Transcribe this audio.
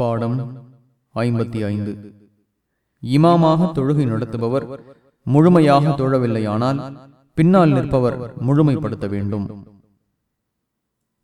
பாடம் ஐம்பத்தி ஐந்து. இமாமாக தொழுகை நடத்துபவர் முழுமையாக தொழவில்லையானால் பின்னால் நிற்பவர் முழுமைப்படுத்த வேண்டும்.